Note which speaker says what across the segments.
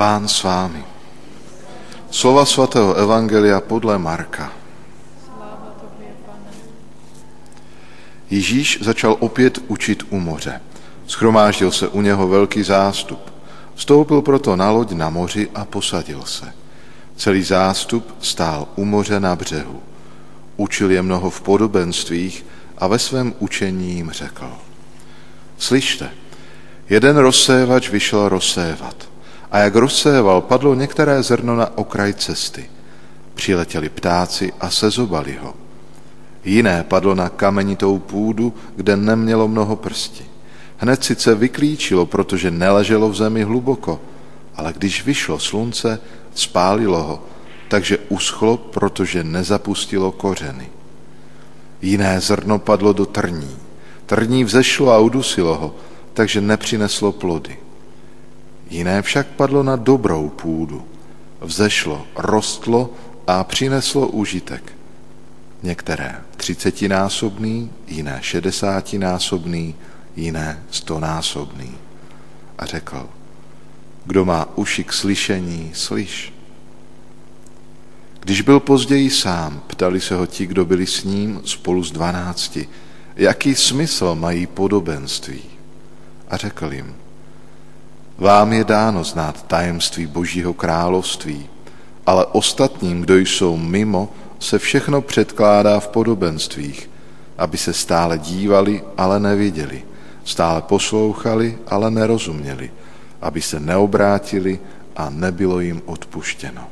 Speaker 1: Pán s vámi. Slova svatého Evangelia podle Marka. Ježíš začal opět učit u moře. Schromáždil se u něho velký zástup. Vstoupil proto na loď na moři a posadil se. Celý zástup stál u moře na břehu. Učil je mnoho v podobenstvích a ve svém učení jim řekl. Slyšte, jeden rozsévač vyšel rozsévat. A jak rozséval, padlo některé zrno na okraj cesty. Přiletěli ptáci a sezobali ho. Jiné padlo na kamenitou půdu, kde nemělo mnoho prsti. Hned sice vyklíčilo, protože neleželo v zemi hluboko, ale když vyšlo slunce, spálilo ho, takže uschlo, protože nezapustilo kořeny. Jiné zrno padlo do trní. Trní vzešlo a udusilo ho, takže nepřineslo plody. Jiné však padlo na dobrou půdu. Vzešlo, rostlo a přineslo užitek. Některé třicetinásobný, jiné šedesátinásobný, jiné stonásobný. A řekl, kdo má uši k slyšení, slyš. Když byl později sám, ptali se ho ti, kdo byli s ním spolu s dvanácti, jaký smysl mají podobenství. A řekl jim, vám je dáno znát tajemství Božího království, ale ostatním, kdo jsou mimo, se všechno předkládá v podobenstvích, aby se stále dívali, ale neviděli, stále poslouchali, ale nerozuměli, aby se neobrátili a nebylo jim odpuštěno.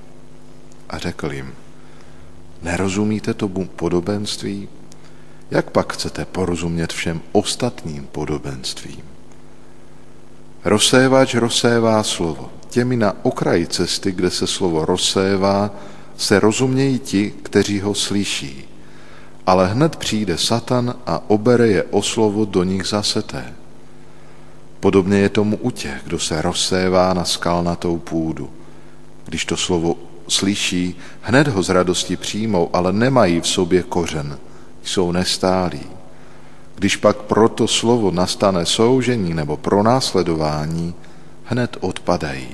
Speaker 1: A řekl jim, nerozumíte tomu podobenství? Jak pak chcete porozumět všem ostatním podobenstvím? Rozsévač rozsévá slovo. Těmi na okraji cesty, kde se slovo rozsévá, se rozumějí ti, kteří ho slyší. Ale hned přijde Satan a obere je o slovo do nich zaseté. Podobně je tomu u těch, kdo se rozsévá na skalnatou půdu. Když to slovo slyší, hned ho z radosti přijmou, ale nemají v sobě kořen, jsou nestálí. Když pak proto slovo nastane soužení nebo pronásledování, hned odpadají.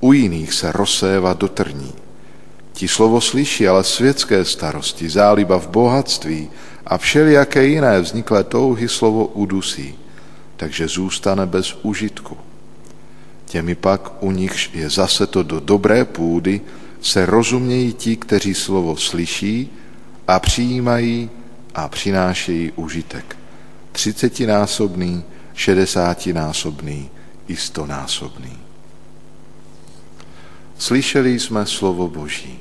Speaker 1: U jiných se rozsévá do trní. Ti slovo slyší, ale světské starosti, záliba v bohatství a všelijaké jiné vzniklé touhy slovo udusí, takže zůstane bez užitku. Těmi pak, u nichž je zase to do dobré půdy, se rozumějí ti, kteří slovo slyší a přijímají a přinášejí užitek. Třicetinásobný, šedesátinásobný i stonásobný. Slyšeli jsme slovo Boží.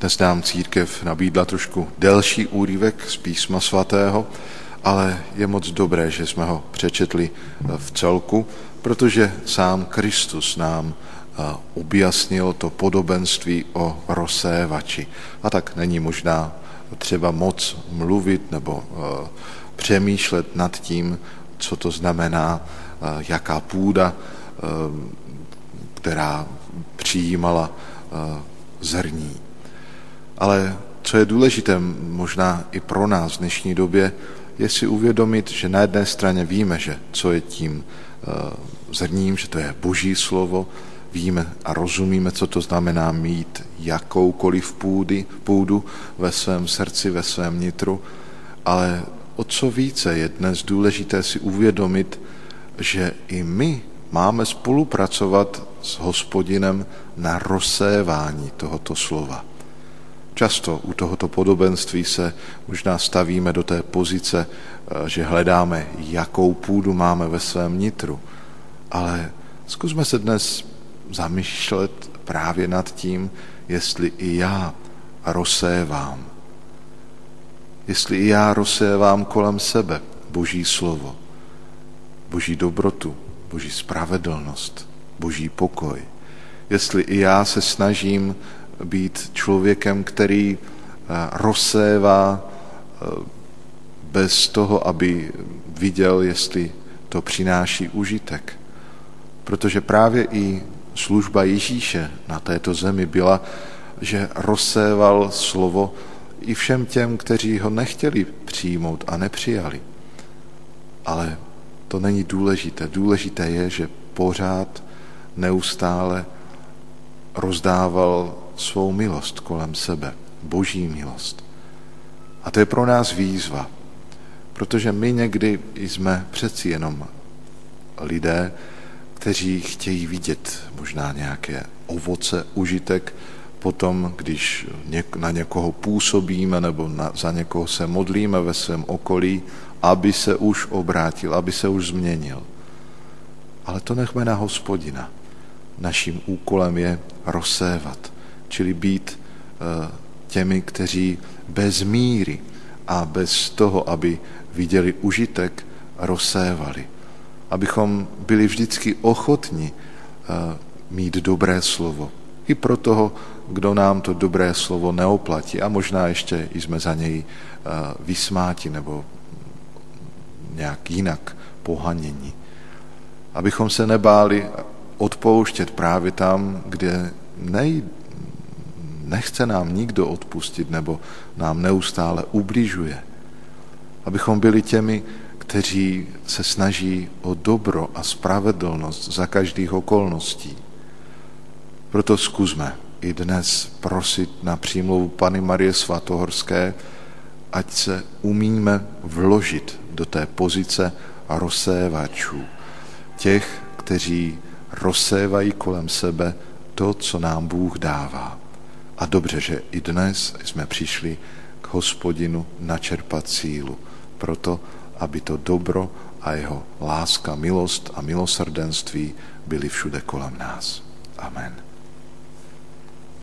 Speaker 1: Dnes nám církev nabídla trošku delší úryvek z písma svatého, ale je moc dobré, že jsme ho přečetli v celku, protože sám Kristus nám objasnil to podobenství o rozsévači. A tak není možná třeba moc mluvit nebo e, přemýšlet nad tím, co to znamená, e, jaká půda, e, která přijímala zrní. Ale co je důležité možná i pro nás v dnešní době, je si uvědomit, že na jedné straně víme, že co je tím zrním, že to je boží slovo, víme a rozumíme, co to znamená mít jakoukoliv půdy, půdu ve svém srdci, ve svém nitru, ale o co více je dnes důležité si uvědomit, že i my máme spolupracovat s hospodinem na rozsévání tohoto slova. Často u tohoto podobenství se možná stavíme do té pozice, eh, že hledáme, jakou půdu máme ve svém nitru. Ale zkusme se dnes zamýšlet právě nad tím, jestli i já rozsévám. Jestli i já rozsévám kolem sebe Boží slovo, Boží dobrotu, Boží spravedlnost, Boží pokoj. Jestli i já se snažím být člověkem, který eh, rozsévá eh, bez toho, aby viděl, jestli to přináší užitek. Protože právě i služba Ježíše na této zemi byla, že rozséval slovo i všem těm, kteří ho nechtěli přijmout a nepřijali. ale to není důležité. Důležité je, že pořád neustále rozdával svou milost kolem sebe, boží milost. A to je pro nás výzva, protože my někdy jsme přeci jenom lidé, kteří chtějí vidět možná nějaké ovoce, užitek, potom, když na někoho působíme nebo na, za někoho se modlíme ve svém okolí, aby se už obrátil, aby se už změnil. Ale to nechme na hospodina. Naším úkolem je rozsévat, čili být eh, těmi, kteří bez míry a bez toho, aby viděli užitek, rozsévali. Abychom byli vždycky ochotni eh, mít dobré slovo. I pro toho, kdo nám to dobré slovo neoplatí a možná ještě jsme za něj eh, vysmáti nebo nějak jinak pohanění. Abychom se nebáli odpouštět právě tam, kde nej, nechce nám nikdo odpustit nebo nám neustále ubližuje. Abychom byli těmi, kteří se snaží o dobro a spravedlnost za každých okolností. Proto zkusme i dnes prosit na přímluvu Pany Marie Svatohorské, ať se umíme vložit do té pozice rozsévačů, těch, kteří rozsévají kolem sebe to, co nám Bůh dává. A dobře, že i dnes jsme přišli k hospodinu načerpat sílu, proto, aby to dobro a jeho láska, milost a milosrdenství byly všude kolem nás. Amen.